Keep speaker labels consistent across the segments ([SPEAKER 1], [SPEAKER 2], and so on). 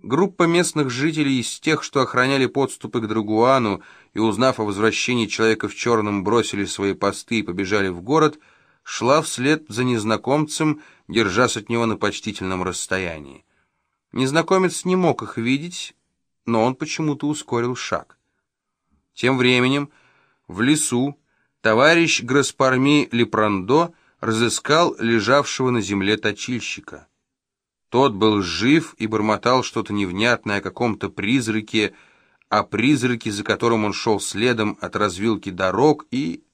[SPEAKER 1] Группа местных жителей из тех, что охраняли подступы к Драгуану, и, узнав о возвращении человека в черном, бросили свои посты и побежали в город, шла вслед за незнакомцем, держась от него на почтительном расстоянии. Незнакомец не мог их видеть, но он почему-то ускорил шаг. Тем временем в лесу товарищ Граспарми Лепрандо разыскал лежавшего на земле точильщика. Тот был жив и бормотал что-то невнятное о каком-то призраке, о призраке, за которым он шел следом от развилки дорог, и...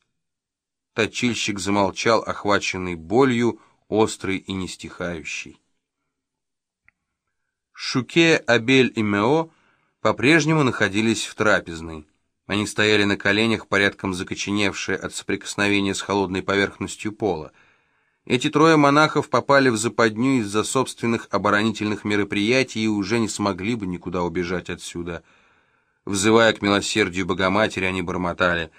[SPEAKER 1] Точильщик замолчал, охваченный болью, острый и нестихающий. Шуке, Абель и Мео по-прежнему находились в трапезной. Они стояли на коленях, порядком закоченевшие от соприкосновения с холодной поверхностью пола. Эти трое монахов попали в западню из-за собственных оборонительных мероприятий и уже не смогли бы никуда убежать отсюда. Взывая к милосердию Богоматери, они бормотали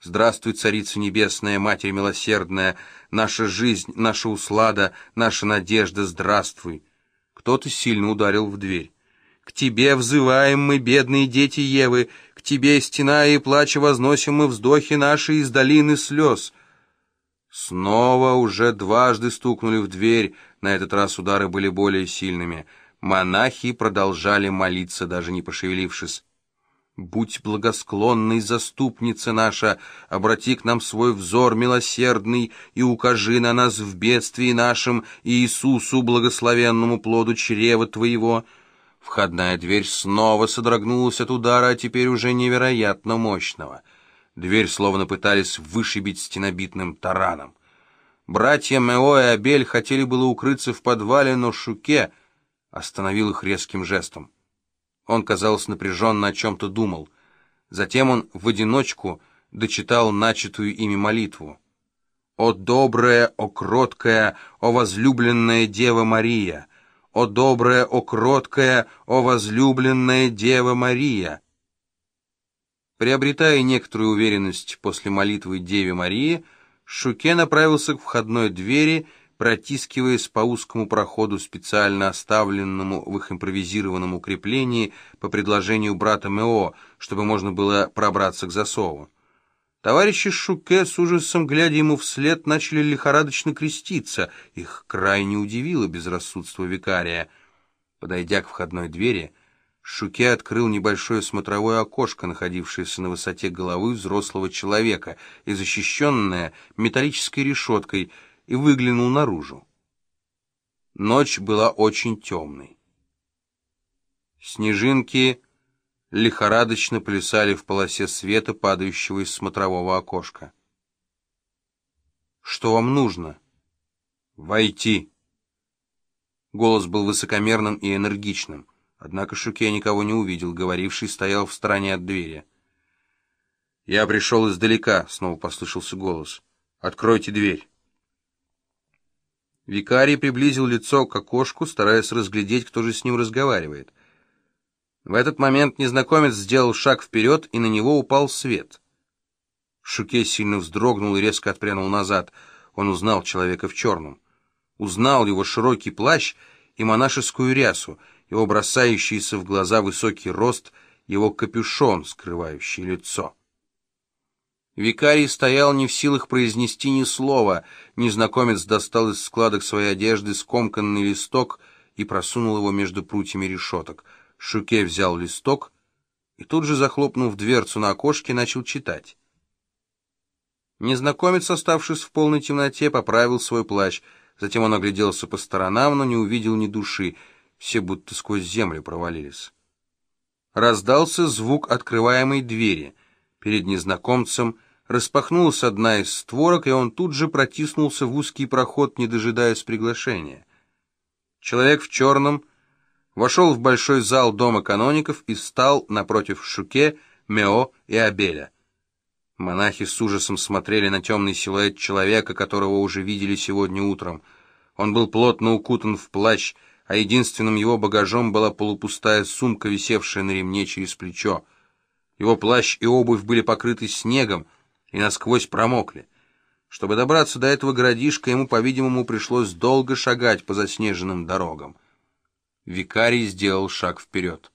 [SPEAKER 1] «Здравствуй, Царица Небесная, Матерь Милосердная, наша жизнь, наша услада, наша надежда, здравствуй!» Кто-то сильно ударил в дверь. «К тебе взываем мы, бедные дети Евы, к тебе, стена и плача, возносим мы вздохи наши из долины слез». Снова уже дважды стукнули в дверь, на этот раз удары были более сильными. Монахи продолжали молиться, даже не пошевелившись. «Будь благосклонной, заступница наша, обрати к нам свой взор милосердный и укажи на нас в бедствии нашем Иисусу, благословенному плоду чрева Твоего». Входная дверь снова содрогнулась от удара, а теперь уже невероятно мощного — Дверь словно пытались вышибить стенобитным тараном. Братья Мео и Абель хотели было укрыться в подвале, но Шуке остановил их резким жестом. Он, казалось, напряженно о чем-то думал. Затем он в одиночку дочитал начатую ими молитву. «О добрая, о кроткая, о возлюбленная Дева Мария! О добрая, о кроткая, о возлюбленная Дева Мария!» Приобретая некоторую уверенность после молитвы Деве Марии, Шуке направился к входной двери, протискиваясь по узкому проходу, специально оставленному в их импровизированном укреплении по предложению брата Мео, чтобы можно было пробраться к засову. Товарищи Шуке, с ужасом глядя ему вслед, начали лихорадочно креститься. Их крайне удивило безрассудство викария. Подойдя к входной двери, Шуке открыл небольшое смотровое окошко, находившееся на высоте головы взрослого человека и защищенное металлической решеткой, и выглянул наружу. Ночь была очень темной. Снежинки лихорадочно плясали в полосе света, падающего из смотрового окошка. «Что вам нужно?» «Войти!» Голос был высокомерным и энергичным. Однако Шуке никого не увидел, говоривший стоял в стороне от двери. «Я пришел издалека», — снова послышался голос. «Откройте дверь». Викарий приблизил лицо к окошку, стараясь разглядеть, кто же с ним разговаривает. В этот момент незнакомец сделал шаг вперед, и на него упал свет. Шуке сильно вздрогнул и резко отпрянул назад. Он узнал человека в черном. Узнал его широкий плащ и монашескую рясу — его бросающийся в глаза высокий рост, его капюшон, скрывающий лицо. Викарий стоял не в силах произнести ни слова. Незнакомец достал из складок своей одежды скомканный листок и просунул его между прутьями решеток. Шуке взял листок и тут же, захлопнув дверцу на окошке, начал читать. Незнакомец, оставшись в полной темноте, поправил свой плащ. Затем он огляделся по сторонам, но не увидел ни души все будто сквозь землю провалились. Раздался звук открываемой двери. Перед незнакомцем распахнулась одна из створок, и он тут же протиснулся в узкий проход, не дожидаясь приглашения. Человек в черном вошел в большой зал дома каноников и встал напротив Шуке, Мео и Абеля. Монахи с ужасом смотрели на темный силуэт человека, которого уже видели сегодня утром. Он был плотно укутан в плащ, а единственным его багажом была полупустая сумка, висевшая на ремне через плечо. Его плащ и обувь были покрыты снегом и насквозь промокли. Чтобы добраться до этого городишка, ему, по-видимому, пришлось долго шагать по заснеженным дорогам. Викарий сделал шаг вперед.